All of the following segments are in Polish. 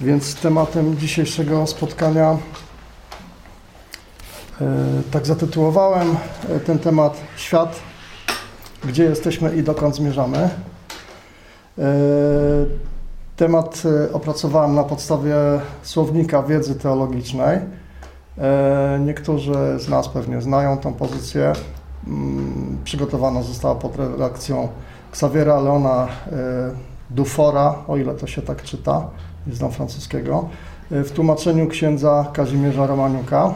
Więc tematem dzisiejszego spotkania, e, tak zatytułowałem e, ten temat Świat, gdzie jesteśmy i dokąd zmierzamy. E, temat opracowałem na podstawie słownika wiedzy teologicznej. Niektórzy z nas pewnie znają tą pozycję. Mm, przygotowana została pod redakcją Xaviera Leona Dufora, o ile to się tak czyta nie znam francuskiego, e, w tłumaczeniu księdza Kazimierza Romaniuka.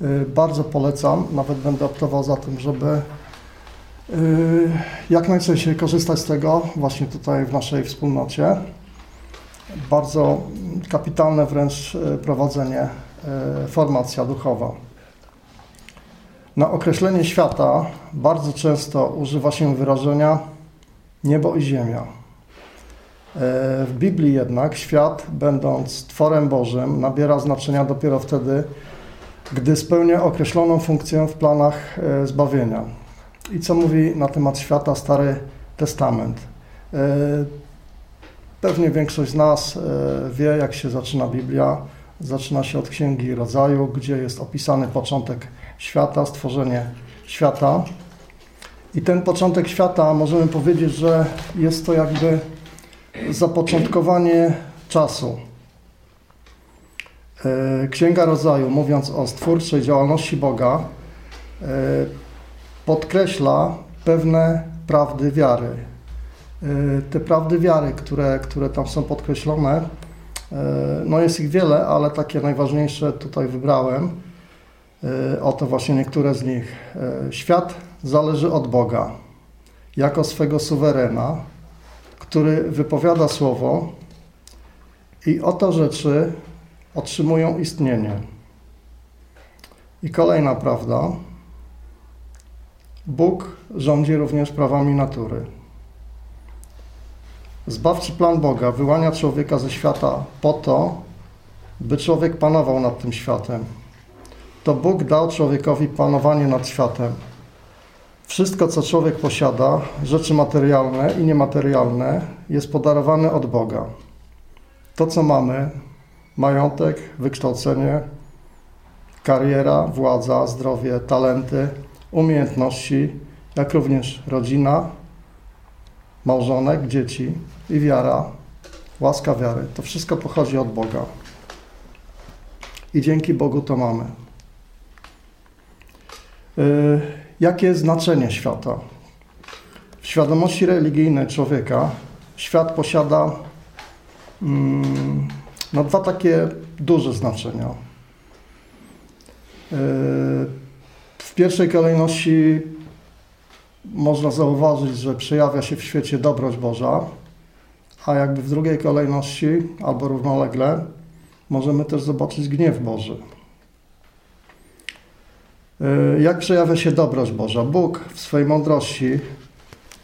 E, bardzo polecam, nawet będę optował za tym, żeby e, jak najczęściej korzystać z tego właśnie tutaj w naszej wspólnocie. Bardzo kapitalne wręcz prowadzenie, formacja duchowa. Na określenie świata bardzo często używa się wyrażenia niebo i ziemia. E, w Biblii jednak świat, będąc tworem Bożym, nabiera znaczenia dopiero wtedy, gdy spełnia określoną funkcję w planach e, zbawienia. I co mówi na temat świata Stary Testament? E, pewnie większość z nas wie, jak się zaczyna Biblia. Zaczyna się od Księgi Rodzaju, gdzie jest opisany początek świata, stworzenie świata. I ten początek świata, możemy powiedzieć, że jest to jakby zapoczątkowanie czasu. E, Księga Rodzaju, mówiąc o stwórczej działalności Boga, e, podkreśla pewne prawdy wiary. E, te prawdy wiary, które, które tam są podkreślone, no jest ich wiele, ale takie najważniejsze tutaj wybrałem. Oto właśnie niektóre z nich. Świat zależy od Boga jako swego suwerena, który wypowiada słowo i oto rzeczy otrzymują istnienie. I kolejna prawda. Bóg rządzi również prawami natury. Zbawczy plan Boga wyłania człowieka ze świata po to, by człowiek panował nad tym światem. To Bóg dał człowiekowi panowanie nad światem. Wszystko, co człowiek posiada, rzeczy materialne i niematerialne, jest podarowane od Boga. To, co mamy, majątek, wykształcenie, kariera, władza, zdrowie, talenty, umiejętności, jak również rodzina, małżonek, dzieci i wiara, łaska wiary, to wszystko pochodzi od Boga. I dzięki Bogu to mamy. Yy, Jakie jest znaczenie świata? W świadomości religijnej człowieka świat posiada mm, no, dwa takie duże znaczenia. Yy, w pierwszej kolejności można zauważyć, że przejawia się w świecie dobroć Boża, a jakby w drugiej kolejności, albo równolegle, możemy też zobaczyć gniew Boży. E, jak przejawia się dobroć Boża? Bóg w swojej mądrości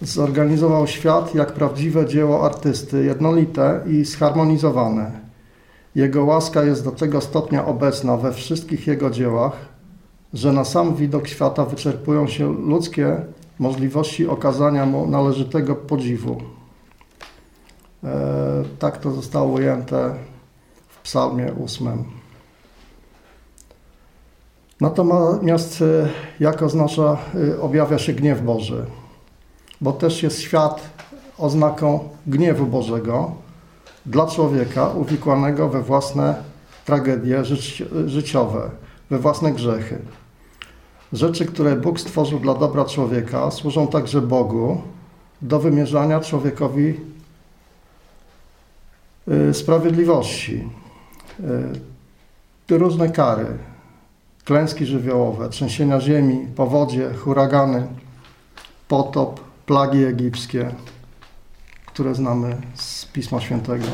zorganizował świat jak prawdziwe dzieło artysty, jednolite i zharmonizowane. Jego łaska jest do tego stopnia obecna we wszystkich jego dziełach, że na sam widok świata wyczerpują się ludzkie możliwości okazania mu należytego podziwu. E, tak to zostało ujęte w Psalmie 8. Natomiast e, jak oznacza, e, objawia się gniew Boży, bo też jest świat oznaką gniewu Bożego dla człowieka uwikłanego we własne tragedie życiowe, we własne grzechy. Rzeczy, które Bóg stworzył dla dobra człowieka, służą także Bogu do wymierzania człowiekowi e, sprawiedliwości. Różne kary, klęski żywiołowe, trzęsienia ziemi, powodzie, huragany, potop, plagi egipskie, które znamy z Pisma Świętego.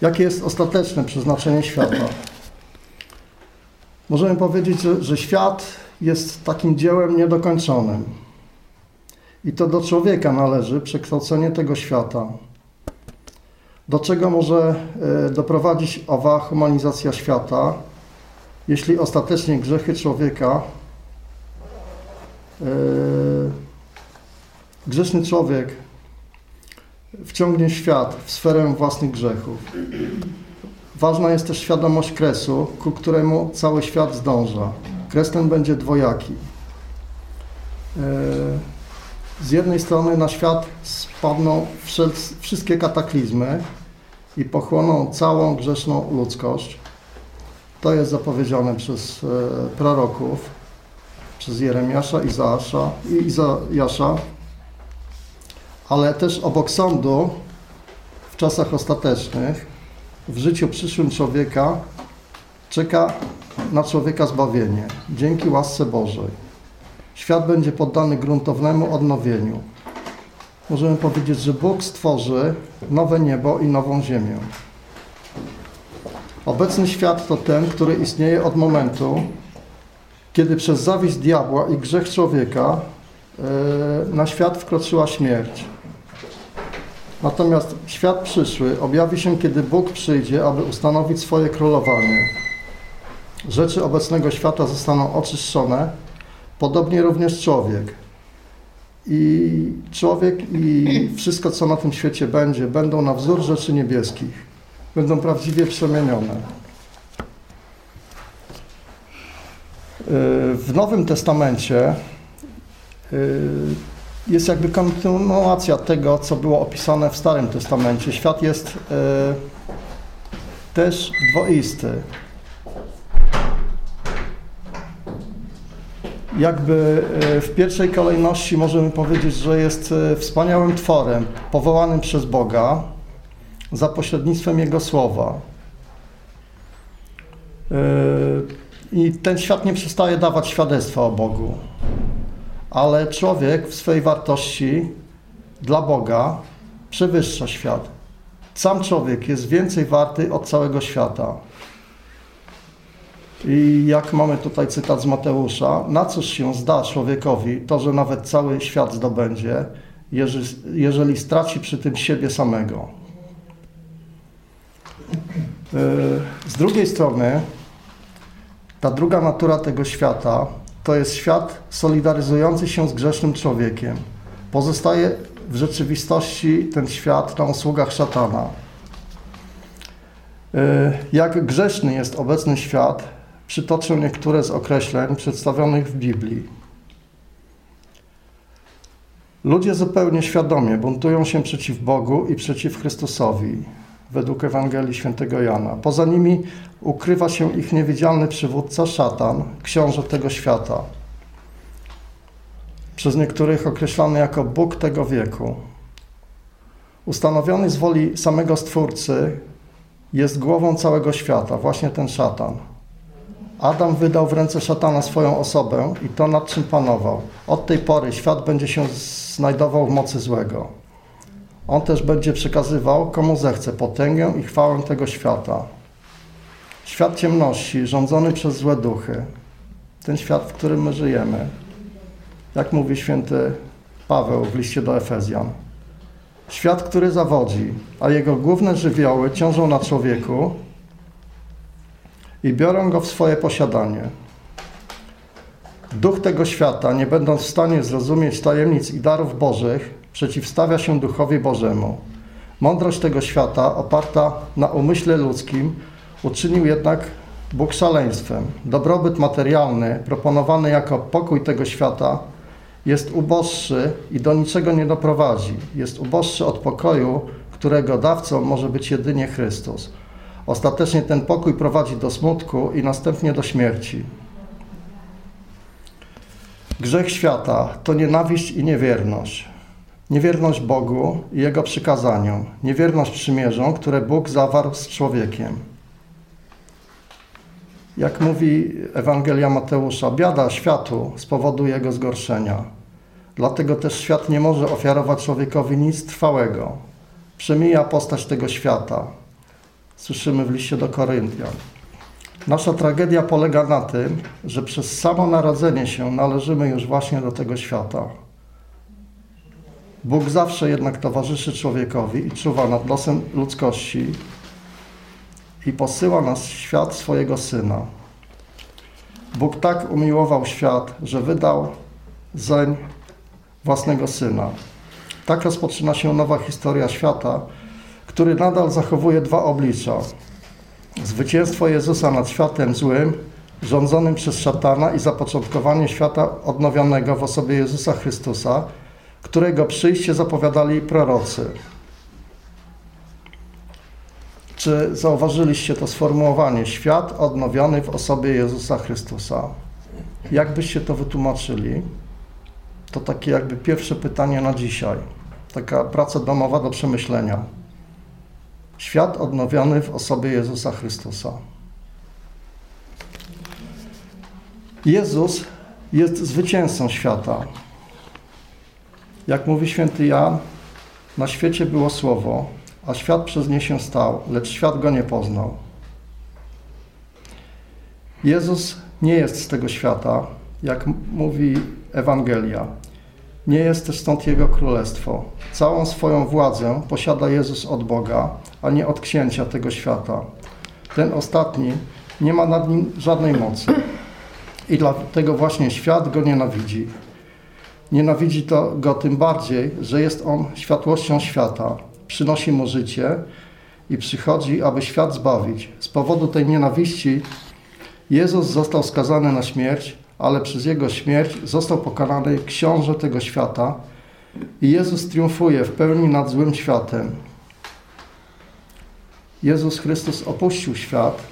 Jakie jest ostateczne przeznaczenie świata? Możemy powiedzieć, że, że świat jest takim dziełem niedokończonym. I to do człowieka należy przekształcenie tego świata. Do czego może e, doprowadzić owa humanizacja świata, jeśli ostatecznie grzechy człowieka, yy, grzeszny człowiek wciągnie świat w sferę własnych grzechów. Ważna jest też świadomość kresu, ku któremu cały świat zdąża. Kres ten będzie dwojaki. E, z jednej strony na świat spadną wszystkie kataklizmy i pochłoną całą grzeszną ludzkość. To jest zapowiedziane przez e, proroków, przez Jeremiasza, Izaasza i Izajasza, ale też obok sądu w czasach ostatecznych w życiu przyszłym człowieka czeka na człowieka zbawienie dzięki łasce Bożej. Świat będzie poddany gruntownemu odnowieniu. Możemy powiedzieć, że Bóg stworzy nowe niebo i nową ziemię. Obecny świat to ten, który istnieje od momentu, kiedy przez zawiść diabła i grzech człowieka e, na świat wkroczyła śmierć. Natomiast świat przyszły objawi się, kiedy Bóg przyjdzie, aby ustanowić swoje królowanie. Rzeczy obecnego świata zostaną oczyszczone, podobnie również człowiek. I człowiek i wszystko, co na tym świecie będzie, będą na wzór rzeczy niebieskich. Będą prawdziwie przemienione. W Nowym Testamencie y, jest jakby kontynuacja tego, co było opisane w Starym Testamencie. Świat jest y, też dwoisty. Jakby w pierwszej kolejności możemy powiedzieć, że jest wspaniałym tworem, powołanym przez Boga za pośrednictwem Jego Słowa. I ten świat nie przestaje dawać świadectwa o Bogu. Ale człowiek w swojej wartości dla Boga przewyższa świat. Sam człowiek jest więcej warty od całego świata. I jak mamy tutaj cytat z Mateusza, na cóż się zda człowiekowi to, że nawet cały świat zdobędzie, jeżeli straci przy tym siebie samego. Z drugiej strony, ta druga natura tego świata to jest świat solidaryzujący się z grzesznym człowiekiem. Pozostaje w rzeczywistości ten świat na usługach szatana. E, jak grzeszny jest obecny świat, przytoczę niektóre z określeń przedstawionych w Biblii. Ludzie zupełnie świadomie buntują się przeciw Bogu i przeciw Chrystusowi według Ewangelii Świętego Jana. Poza nimi ukrywa się ich niewidzialny przywódca, szatan, książę tego świata. Przez niektórych określany jako Bóg tego wieku. Ustanowiony z woli samego Stwórcy jest głową całego świata, właśnie ten szatan. Adam wydał w ręce szatana swoją osobę i to nad czym panował. Od tej pory świat będzie się znajdował w mocy złego. On też będzie przekazywał, komu zechce, potęgę i chwałę tego świata. Świat ciemności, rządzony przez złe duchy, ten świat, w którym my żyjemy, jak mówi święty Paweł w liście do Efezjan. Świat, który zawodzi, a jego główne żywioły ciążą na człowieku i biorą go w swoje posiadanie. Duch tego świata, nie będąc w stanie zrozumieć tajemnic i darów Bożych, przeciwstawia się Duchowi Bożemu. Mądrość tego świata, oparta na umyśle ludzkim, uczynił jednak Bóg szaleństwem. Dobrobyt materialny, proponowany jako pokój tego świata, jest uboższy i do niczego nie doprowadzi. Jest uboższy od pokoju, którego dawcą może być jedynie Chrystus. Ostatecznie ten pokój prowadzi do smutku i następnie do śmierci. Grzech świata to nienawiść i niewierność. Niewierność Bogu i Jego przykazaniom, niewierność przymierzom, które Bóg zawarł z człowiekiem. Jak mówi Ewangelia Mateusza, biada światu z powodu jego zgorszenia. Dlatego też świat nie może ofiarować człowiekowi nic trwałego. Przemija postać tego świata. Słyszymy w liście do Koryntian. Nasza tragedia polega na tym, że przez samo narodzenie się należymy już właśnie do tego świata. Bóg zawsze jednak towarzyszy człowiekowi i czuwa nad losem ludzkości i posyła nas świat swojego Syna. Bóg tak umiłował świat, że wydał zeń własnego Syna. Tak rozpoczyna się nowa historia świata, który nadal zachowuje dwa oblicza. Zwycięstwo Jezusa nad światem złym, rządzonym przez szatana i zapoczątkowanie świata odnowionego w osobie Jezusa Chrystusa, którego przyjście zapowiadali prorocy. Czy zauważyliście to sformułowanie świat odnowiony w osobie Jezusa Chrystusa? Jak byście to wytłumaczyli? To takie jakby pierwsze pytanie na dzisiaj. Taka praca domowa do przemyślenia. Świat odnowiony w osobie Jezusa Chrystusa. Jezus jest zwycięzcą świata. Jak mówi święty Jan, na świecie było słowo, a świat przez nie się stał, lecz świat go nie poznał. Jezus nie jest z tego świata, jak mówi Ewangelia. Nie jest też stąd Jego królestwo. Całą swoją władzę posiada Jezus od Boga, a nie od księcia tego świata. Ten ostatni nie ma nad nim żadnej mocy. I dlatego właśnie świat go nienawidzi. Nienawidzi to go tym bardziej, że jest on światłością świata. Przynosi mu życie i przychodzi, aby świat zbawić. Z powodu tej nienawiści Jezus został skazany na śmierć, ale przez Jego śmierć został pokonany książę tego świata i Jezus triumfuje w pełni nad złym światem. Jezus Chrystus opuścił świat,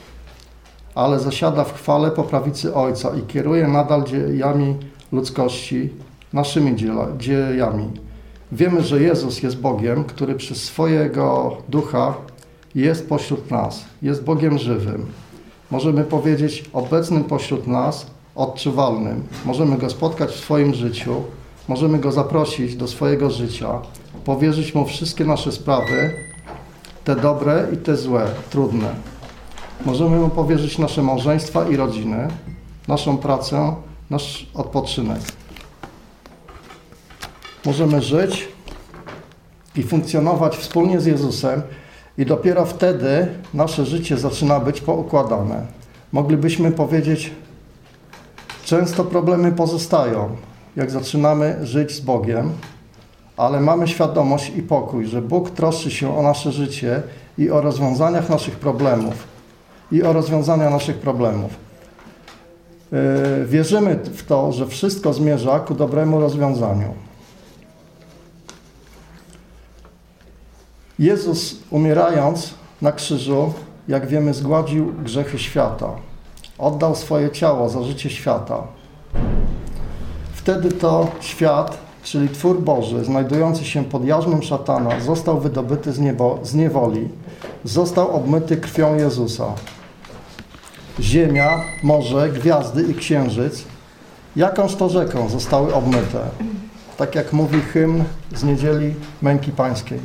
ale zasiada w chwale po prawicy Ojca i kieruje nadal dziejami ludzkości, naszymi dziejami. Wiemy, że Jezus jest Bogiem, który przez swojego ducha jest pośród nas, jest Bogiem żywym. Możemy powiedzieć obecnym pośród nas, odczuwalnym. Możemy go spotkać w swoim życiu, możemy go zaprosić do swojego życia, powierzyć mu wszystkie nasze sprawy, te dobre i te złe, trudne. Możemy mu powierzyć nasze małżeństwa i rodziny, naszą pracę, nasz odpoczynek. Możemy żyć i funkcjonować wspólnie z Jezusem, i dopiero wtedy nasze życie zaczyna być poukładane. Moglibyśmy powiedzieć, często problemy pozostają, jak zaczynamy żyć z Bogiem, ale mamy świadomość i pokój, że Bóg troszczy się o nasze życie i o rozwiązaniach naszych problemów. I o rozwiązania naszych problemów. Yy, wierzymy w to, że wszystko zmierza ku dobremu rozwiązaniu. Jezus umierając na krzyżu, jak wiemy, zgładził grzechy świata. Oddał swoje ciało za życie świata. Wtedy to świat, czyli twór Boży, znajdujący się pod jarzmem szatana, został wydobyty z, niebo, z niewoli, został obmyty krwią Jezusa. Ziemia, morze, gwiazdy i księżyc, jakąż to rzeką zostały obmyte. Tak jak mówi hymn z niedzieli męki pańskiej.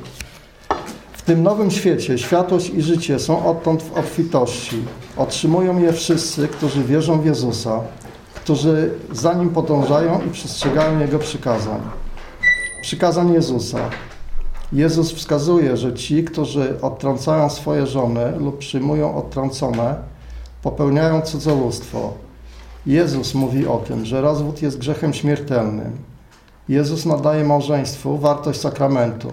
Tym nowym świecie światłość i życie są odtąd w obfitości. Otrzymują je wszyscy, którzy wierzą w Jezusa, którzy za Nim podążają i przestrzegają Jego przykazań. Przykazań Jezusa. Jezus wskazuje, że ci, którzy odtrącają swoje żony lub przyjmują odtrącone, popełniają cudzołóstwo. Jezus mówi o tym, że rozwód jest grzechem śmiertelnym. Jezus nadaje małżeństwu wartość sakramentu.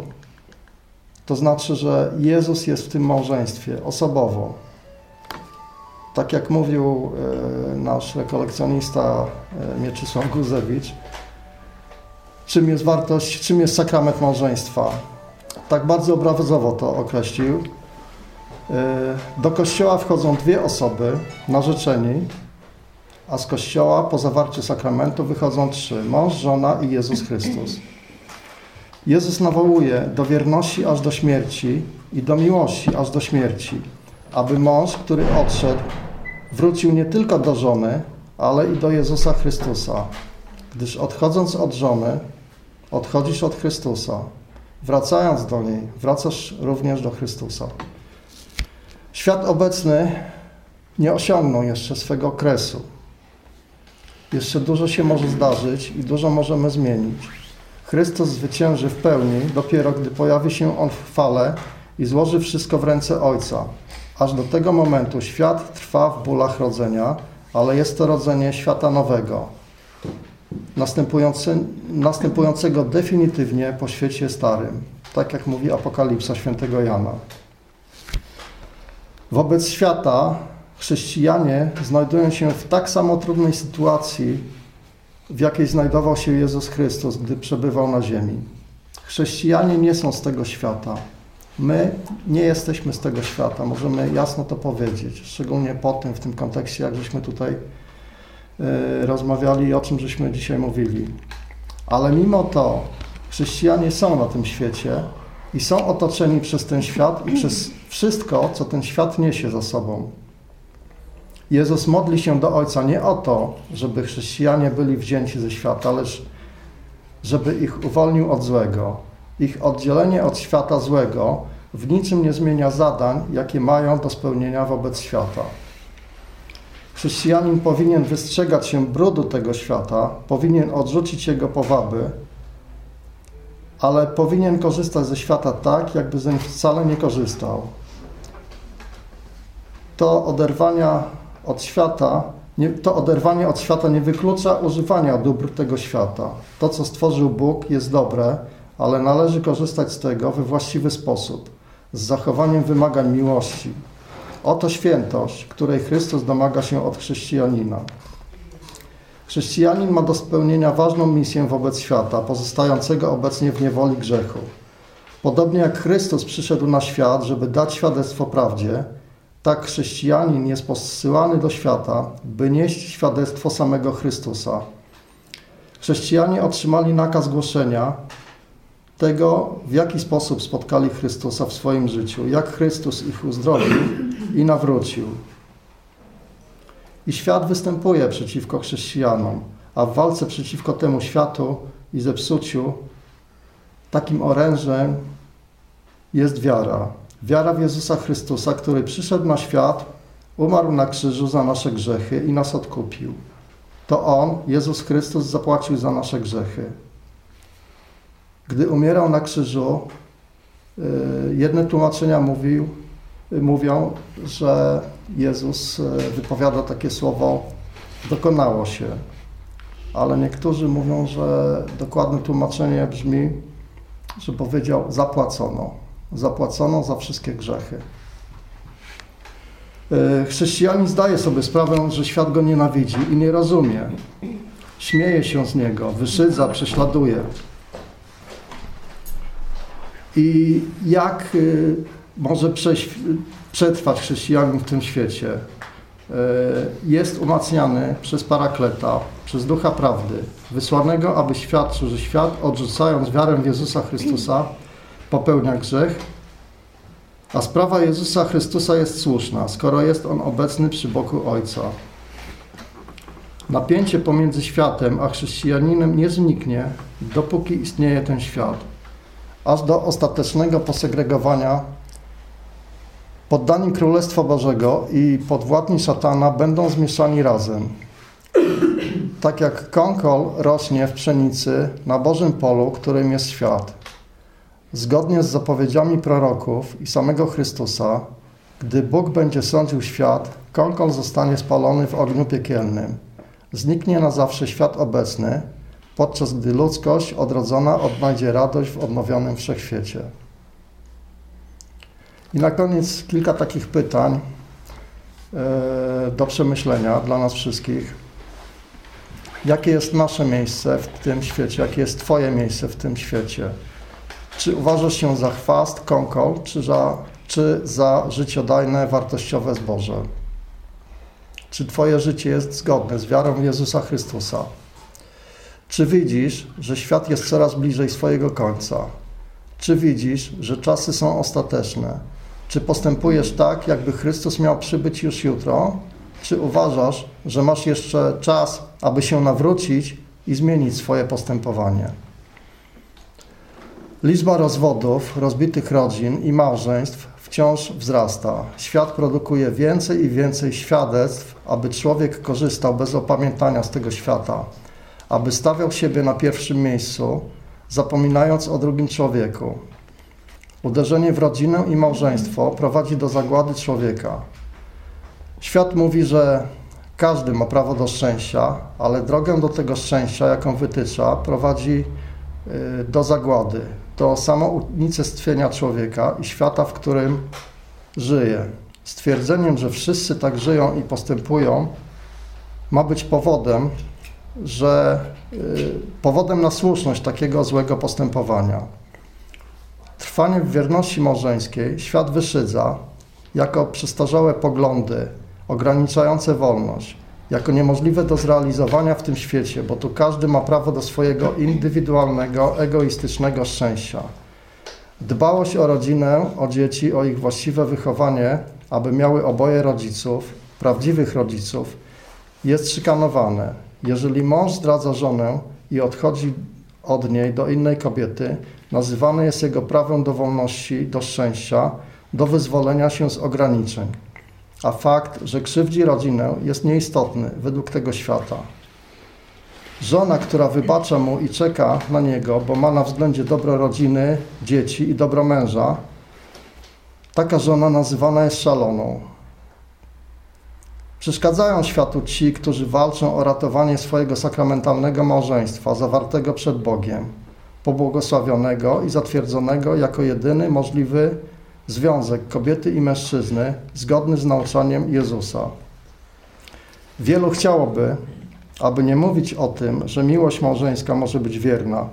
To znaczy, że Jezus jest w tym małżeństwie osobowo. Tak jak mówił e, nasz rekolekcjonista e, Mieczysław Guzewicz, czym jest wartość, czym jest sakrament małżeństwa. Tak bardzo obrazowo to określił. E, do kościoła wchodzą dwie osoby, narzeczeni, a z kościoła po zawarciu sakramentu wychodzą trzy: mąż, żona i Jezus Chrystus. Jezus nawołuje do wierności aż do śmierci i do miłości aż do śmierci, aby mąż, który odszedł, wrócił nie tylko do żony, ale i do Jezusa Chrystusa, gdyż odchodząc od żony, odchodzisz od Chrystusa. Wracając do niej, wracasz również do Chrystusa. Świat obecny nie osiągnął jeszcze swego kresu. Jeszcze dużo się może zdarzyć i dużo możemy zmienić. Chrystus zwycięży w pełni dopiero, gdy pojawi się On w chwale i złoży wszystko w ręce Ojca. Aż do tego momentu świat trwa w bólach rodzenia, ale jest to rodzenie świata nowego. następujący, następującego definitywnie po świecie starym, tak jak mówi Apokalipsa świętego Jana. Wobec świata chrześcijanie znajdują się w tak samo trudnej sytuacji, w jakiej znajdował się Jezus Chrystus, gdy przebywał na ziemi. Chrześcijanie nie są z tego świata. My nie jesteśmy z tego świata, możemy jasno to powiedzieć, szczególnie po tym, w tym kontekście, jak żeśmy tutaj y, rozmawiali i o czym żeśmy dzisiaj mówili. Ale mimo to chrześcijanie są na tym świecie i są otoczeni przez ten świat i przez wszystko, co ten świat niesie za sobą. Jezus modli się do Ojca nie o to, żeby chrześcijanie byli wzięci ze świata, lecz żeby ich uwolnił od złego. Ich oddzielenie od świata złego w niczym nie zmienia zadań, jakie mają do spełnienia wobec świata. Chrześcijanin powinien wystrzegać się brudu tego świata, powinien odrzucić jego powaby, ale powinien korzystać ze świata tak, jakby zeń wcale nie korzystał. To oderwania od świata, nie, to oderwanie od świata nie wyklucza używania dóbr tego świata. To, co stworzył Bóg, jest dobre, ale należy korzystać z tego we właściwy sposób, z zachowaniem wymagań miłości. Oto świętość, której Chrystus domaga się od chrześcijanina. Chrześcijanin ma do spełnienia ważną misję wobec świata, pozostającego obecnie w niewoli grzechu. Podobnie jak Chrystus przyszedł na świat, żeby dać świadectwo prawdzie, tak chrześcijanin jest posyłany do świata, by nieść świadectwo samego Chrystusa. Chrześcijanie otrzymali nakaz głoszenia tego, w jaki sposób spotkali Chrystusa w swoim życiu, jak Chrystus ich uzdrowił i nawrócił. I świat występuje przeciwko chrześcijanom, a w walce przeciwko temu światu i zepsuciu takim orężem jest wiara. Wiara w Jezusa Chrystusa, który przyszedł na świat, umarł na krzyżu za nasze grzechy i nas odkupił. To On, Jezus Chrystus, zapłacił za nasze grzechy. Gdy umierał na krzyżu, y, jedne tłumaczenia mówił, mówią, że Jezus y, wypowiada takie słowo dokonało się. Ale niektórzy mówią, że dokładne tłumaczenie brzmi, że powiedział zapłacono zapłacono za wszystkie grzechy. E, chrześcijanin zdaje sobie sprawę, że świat go nienawidzi i nie rozumie. Śmieje się z niego, wyszydza, prześladuje. I jak y, może przetrwać chrześcijanin w tym świecie? E, jest umacniany przez Parakleta, przez Ducha Prawdy, wysłanego, aby świadczył, że świat, odrzucając wiarę w Jezusa Chrystusa, popełnia grzech, a sprawa Jezusa Chrystusa jest słuszna, skoro jest On obecny przy boku Ojca. Napięcie pomiędzy światem a chrześcijaninem nie zniknie, dopóki istnieje ten świat, aż do ostatecznego posegregowania poddani Królestwa Bożego i podwładni szatana będą zmieszani razem. Tak jak kąkol rośnie w pszenicy na Bożym polu, którym jest świat. Zgodnie z zapowiedziami proroków i samego Chrystusa, gdy Bóg będzie sądził świat, konkol zostanie spalony w ogniu piekielnym. Zniknie na zawsze świat obecny, podczas gdy ludzkość odrodzona odnajdzie radość w odnowionym wszechświecie. I na koniec kilka takich pytań e, do przemyślenia dla nas wszystkich. Jakie jest nasze miejsce w tym świecie? Jakie jest Twoje miejsce w tym świecie? Czy uważasz się za chwast, kąkol, czy za, czy za życiodajne, wartościowe zboże? Czy Twoje życie jest zgodne z wiarą Jezusa Chrystusa? Czy widzisz, że świat jest coraz bliżej swojego końca? Czy widzisz, że czasy są ostateczne? Czy postępujesz tak, jakby Chrystus miał przybyć już jutro? Czy uważasz, że masz jeszcze czas, aby się nawrócić i zmienić swoje postępowanie? Liczba rozwodów, rozbitych rodzin i małżeństw wciąż wzrasta. Świat produkuje więcej i więcej świadectw, aby człowiek korzystał bez opamiętania z tego świata, aby stawiał siebie na pierwszym miejscu, zapominając o drugim człowieku. Uderzenie w rodzinę i małżeństwo prowadzi do zagłady człowieka. Świat mówi, że Każdy ma prawo do szczęścia, ale drogę do tego szczęścia, jaką wytycza, prowadzi y, do zagłady, do samounicestwienia człowieka i świata, w którym żyje. Stwierdzeniem, że wszyscy tak żyją i postępują, ma być powodem, że y, powodem na słuszność takiego złego postępowania. Trwanie w wierności małżeńskiej świat wyszydza jako przestarzałe poglądy ograniczające wolność, jako niemożliwe do zrealizowania w tym świecie, bo tu każdy ma prawo do swojego indywidualnego, egoistycznego szczęścia. Dbałość o rodzinę, o dzieci, o ich właściwe wychowanie, aby miały oboje rodziców, prawdziwych rodziców, jest szykanowane. Jeżeli mąż zdradza żonę i odchodzi od niej do innej kobiety, nazywane jest jego prawem do wolności, do szczęścia, do wyzwolenia się z ograniczeń. A fakt, że krzywdzi rodzinę, jest nieistotny według tego świata. Żona, która wybacza mu i czeka na niego, bo ma na względzie dobro rodziny, dzieci i dobro męża, taka żona nazywana jest szaloną. Przeszkadzają światu ci, którzy walczą o ratowanie swojego sakramentalnego małżeństwa zawartego przed Bogiem, pobłogosławionego i zatwierdzonego jako jedyny możliwy związek kobiety i mężczyzny zgodny z nauczaniem Jezusa. Wielu chciałoby, aby nie mówić o tym, że miłość małżeńska może być wierna,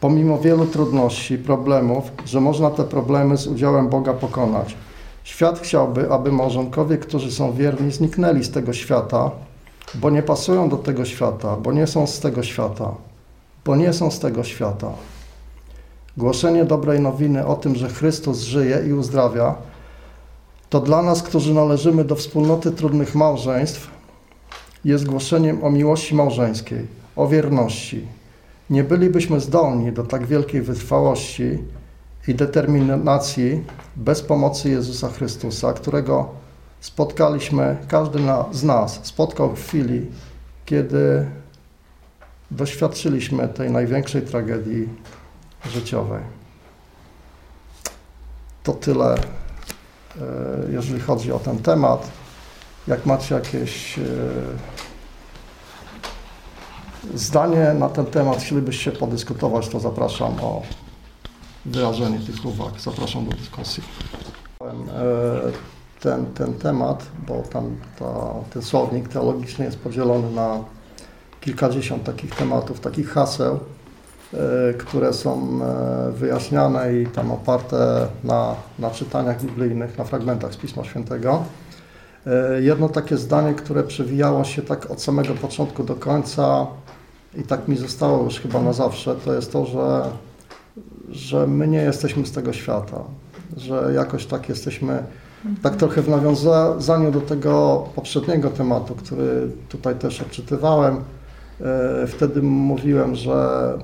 pomimo wielu trudności, problemów, że można te problemy z udziałem Boga pokonać. Świat chciałby, aby małżonkowie, którzy są wierni, zniknęli z tego świata, bo nie pasują do tego świata, bo nie są z tego świata, bo nie są z tego świata. Głoszenie dobrej nowiny o tym, że Chrystus żyje i uzdrawia, to dla nas, którzy należymy do wspólnoty trudnych małżeństw, jest głoszeniem o miłości małżeńskiej, o wierności. Nie bylibyśmy zdolni do tak wielkiej wytrwałości i determinacji bez pomocy Jezusa Chrystusa, którego spotkaliśmy, każdy z nas spotkał w chwili, kiedy doświadczyliśmy tej największej tragedii życiowej. To tyle, e, jeżeli chodzi o ten temat. Jak macie jakieś e, zdanie na ten temat, chcielibyście podyskutować, to zapraszam o wyrażenie tych uwag. Zapraszam do dyskusji. E, ten, ten temat, bo tam ta, ten słownik teologiczny jest podzielony na kilkadziesiąt takich tematów, takich haseł, które są e, wyjaśniane i tam oparte na, na czytaniach biblijnych, na fragmentach z Pisma Świętego. E, jedno takie zdanie, które przewijało się tak od samego początku do końca i tak mi zostało już chyba na zawsze, to jest to, że, że my nie jesteśmy z tego świata, że jakoś tak jesteśmy, tak trochę w nawiązaniu do tego poprzedniego tematu, który tutaj też odczytywałem, wtedy mówiłem, że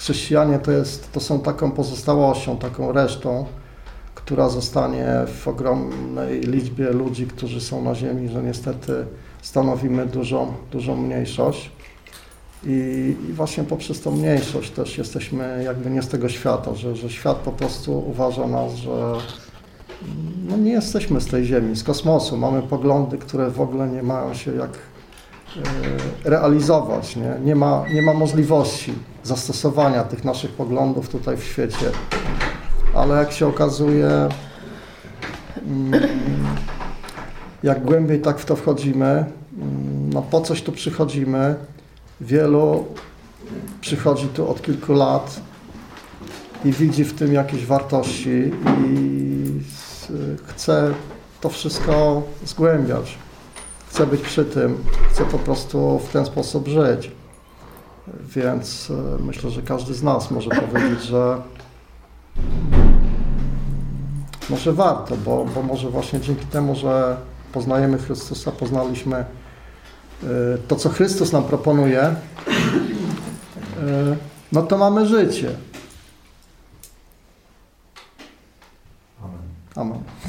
chrześcijanie to, jest, to są taką pozostałością, taką resztą, która zostanie w ogromnej liczbie ludzi, którzy są na ziemi, że niestety stanowimy dużą, dużą mniejszość. I, I, właśnie poprzez tą mniejszość też jesteśmy jakby nie z tego świata, że, że świat po prostu uważa nas, że no nie jesteśmy z tej Ziemi, z kosmosu. Mamy poglądy, które w ogóle nie mają się jak realizować. Nie? Nie, ma, nie ma możliwości zastosowania tych naszych poglądów tutaj w świecie. Ale jak się okazuje, mm, jak głębiej tak w to wchodzimy, mm, no po coś tu przychodzimy. Wielu przychodzi tu od kilku lat i widzi w tym jakieś wartości i chce to wszystko zgłębiać chcę być przy tym, chcę po prostu w ten sposób żyć. Więc e, myślę, że każdy z nas może powiedzieć, że może warto, bo, bo może właśnie dzięki temu, że poznajemy Chrystusa, poznaliśmy e, to, co Chrystus nam proponuje, e, no to mamy życie. Amen. Amen.